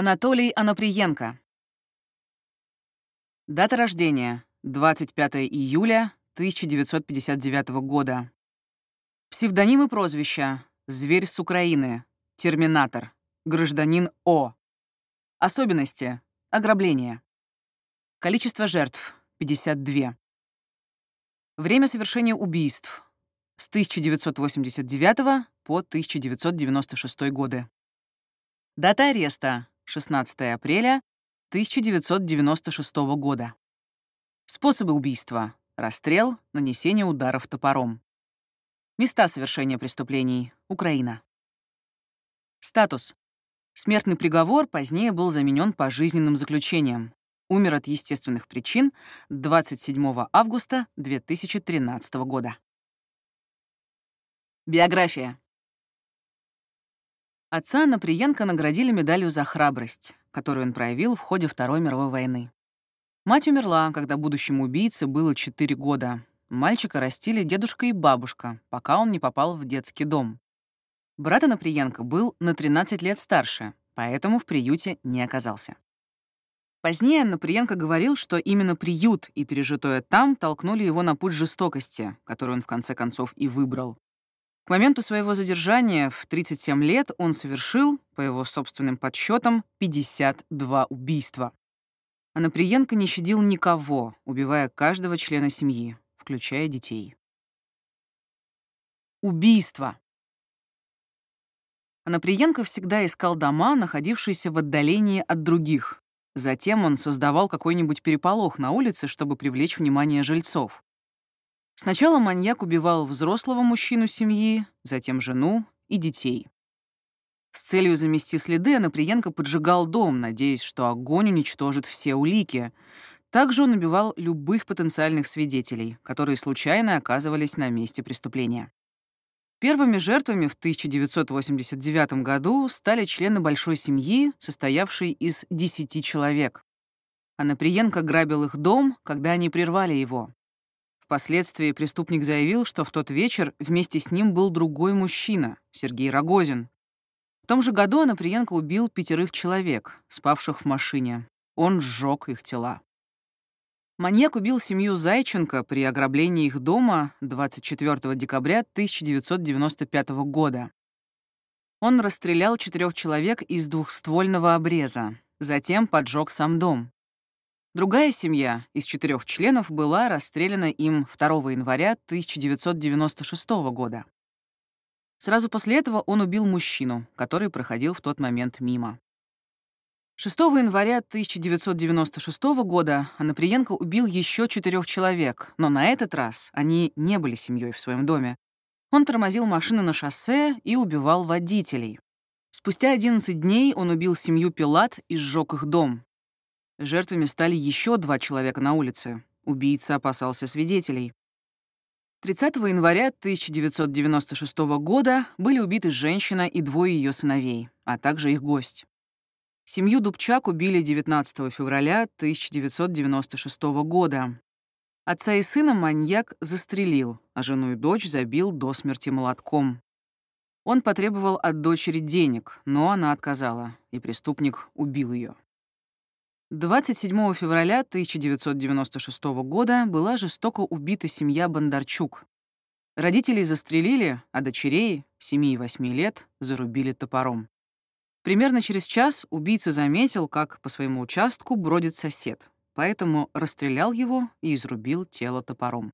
Анатолий Аноприенко. Дата рождения — 25 июля 1959 года. Псевдоним и прозвища — «Зверь с Украины», «Терминатор», «Гражданин О». Особенности — ограбление. Количество жертв — 52. Время совершения убийств — с 1989 по 1996 годы. Дата ареста — 16 апреля 1996 года. Способы убийства — расстрел, нанесение ударов топором. Места совершения преступлений — Украина. Статус. Смертный приговор позднее был заменен пожизненным заключением. Умер от естественных причин 27 августа 2013 года. Биография. Отца Наприенко наградили медалью за храбрость, которую он проявил в ходе Второй мировой войны. Мать умерла, когда будущему убийце было 4 года. Мальчика растили дедушка и бабушка, пока он не попал в детский дом. Брат Наприенко был на 13 лет старше, поэтому в приюте не оказался. Позднее Наприенко говорил, что именно приют и пережитое там толкнули его на путь жестокости, который он в конце концов и выбрал. К моменту своего задержания в 37 лет он совершил, по его собственным подсчетам, 52 убийства. А Наприенко не щадил никого, убивая каждого члена семьи, включая детей. Убийство. Анаприенко всегда искал дома, находившиеся в отдалении от других, Затем он создавал какой-нибудь переполох на улице, чтобы привлечь внимание жильцов. Сначала маньяк убивал взрослого мужчину семьи, затем жену и детей. С целью замести следы Анаприенко поджигал дом, надеясь, что огонь уничтожит все улики. Также он убивал любых потенциальных свидетелей, которые случайно оказывались на месте преступления. Первыми жертвами в 1989 году стали члены большой семьи, состоявшей из 10 человек. Анаприенко грабил их дом, когда они прервали его. Впоследствии преступник заявил, что в тот вечер вместе с ним был другой мужчина, Сергей Рогозин. В том же году Анаприенко убил пятерых человек, спавших в машине. Он сжег их тела. Маньяк убил семью Зайченко при ограблении их дома 24 декабря 1995 года. Он расстрелял четырех человек из двухствольного обреза, затем поджег сам дом. Другая семья из четырех членов была расстреляна им 2 января 1996 года. Сразу после этого он убил мужчину, который проходил в тот момент мимо. 6 января 1996 года Анаприенко убил еще четырех человек, но на этот раз они не были семьей в своем доме. Он тормозил машины на шоссе и убивал водителей. Спустя 11 дней он убил семью Пилат и сжег их дом. Жертвами стали еще два человека на улице. Убийца опасался свидетелей. 30 января 1996 года были убиты женщина и двое ее сыновей, а также их гость. Семью Дубчак убили 19 февраля 1996 года. Отца и сына маньяк застрелил, а жену и дочь забил до смерти молотком. Он потребовал от дочери денег, но она отказала, и преступник убил ее. 27 февраля 1996 года была жестоко убита семья Бондарчук. Родителей застрелили, а дочерей, 7 и 8 лет, зарубили топором. Примерно через час убийца заметил, как по своему участку бродит сосед, поэтому расстрелял его и изрубил тело топором.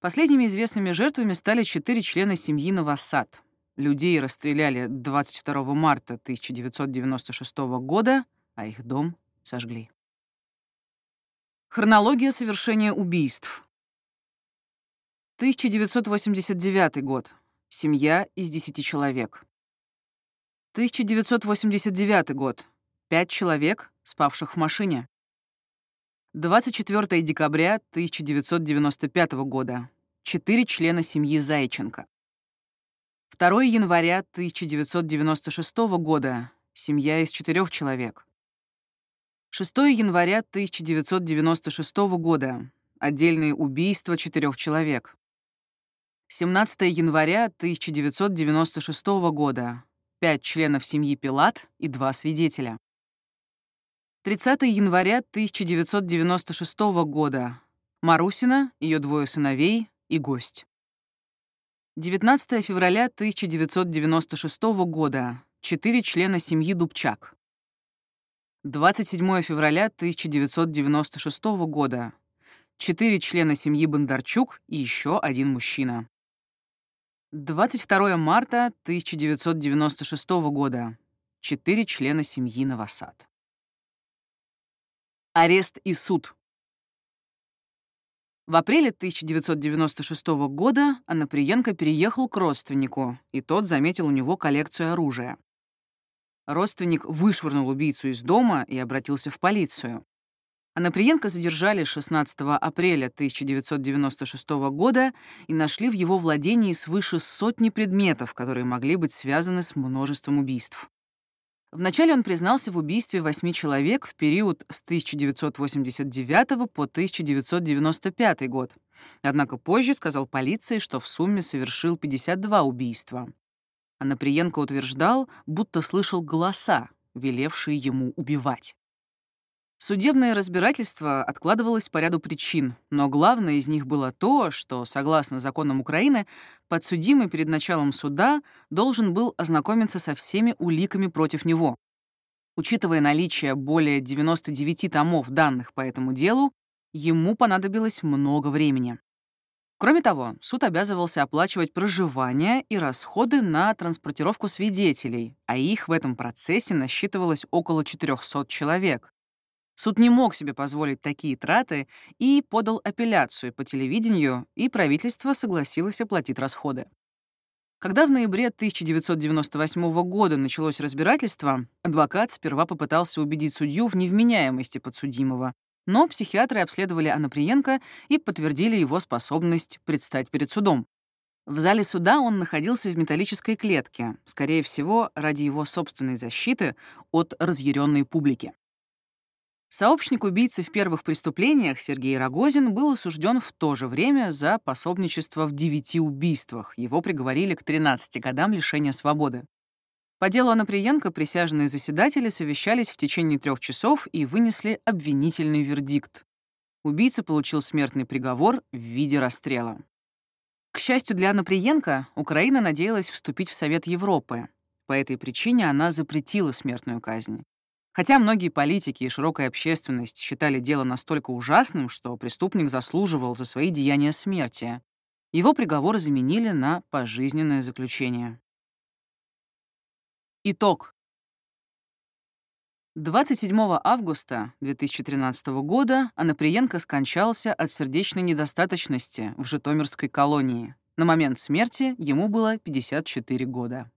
Последними известными жертвами стали четыре члена семьи Новосад. Людей расстреляли 22 марта 1996 года, а их дом сожгли. Хронология совершения убийств. 1989 год. Семья из 10 человек. 1989 год. Пять человек, спавших в машине. 24 декабря 1995 года. Четыре члена семьи Зайченко. 2 января 1996 года. Семья из четырех человек. 6 января 1996 года. Отдельные убийства четырех человек. 17 января 1996 года пять членов семьи Пилат и два свидетеля. 30 января 1996 года. Марусина, ее двое сыновей и гость. 19 февраля 1996 года. Четыре члена семьи Дубчак. 27 февраля 1996 года. Четыре члена семьи Бондарчук и еще один мужчина. 22 марта 1996 года. Четыре члена семьи Новосад. Арест и суд. В апреле 1996 года Анаприенко переехал к родственнику, и тот заметил у него коллекцию оружия. Родственник вышвырнул убийцу из дома и обратился в полицию. Анаприенко задержали 16 апреля 1996 года и нашли в его владении свыше сотни предметов, которые могли быть связаны с множеством убийств. Вначале он признался в убийстве восьми человек в период с 1989 по 1995 год. Однако позже сказал полиции, что в сумме совершил 52 убийства. А Наприенко утверждал, будто слышал голоса, велевшие ему убивать. Судебное разбирательство откладывалось по ряду причин, но главное из них было то, что, согласно законам Украины, подсудимый перед началом суда должен был ознакомиться со всеми уликами против него. Учитывая наличие более 99 томов данных по этому делу, ему понадобилось много времени. Кроме того, суд обязывался оплачивать проживание и расходы на транспортировку свидетелей, а их в этом процессе насчитывалось около 400 человек. Суд не мог себе позволить такие траты и подал апелляцию по телевидению, и правительство согласилось оплатить расходы. Когда в ноябре 1998 года началось разбирательство, адвокат сперва попытался убедить судью в невменяемости подсудимого, но психиатры обследовали Анаприенко и подтвердили его способность предстать перед судом. В зале суда он находился в металлической клетке, скорее всего, ради его собственной защиты от разъяренной публики. Сообщник убийцы в первых преступлениях Сергей Рогозин был осужден в то же время за пособничество в девяти убийствах. Его приговорили к 13 годам лишения свободы. По делу Анаприенко присяжные заседатели совещались в течение трех часов и вынесли обвинительный вердикт. Убийца получил смертный приговор в виде расстрела. К счастью для Анаприенко, Украина надеялась вступить в Совет Европы. По этой причине она запретила смертную казнь. Хотя многие политики и широкая общественность считали дело настолько ужасным, что преступник заслуживал за свои деяния смерти, его приговор заменили на пожизненное заключение. Итог. 27 августа 2013 года Анаприенко скончался от сердечной недостаточности в Житомирской колонии. На момент смерти ему было 54 года.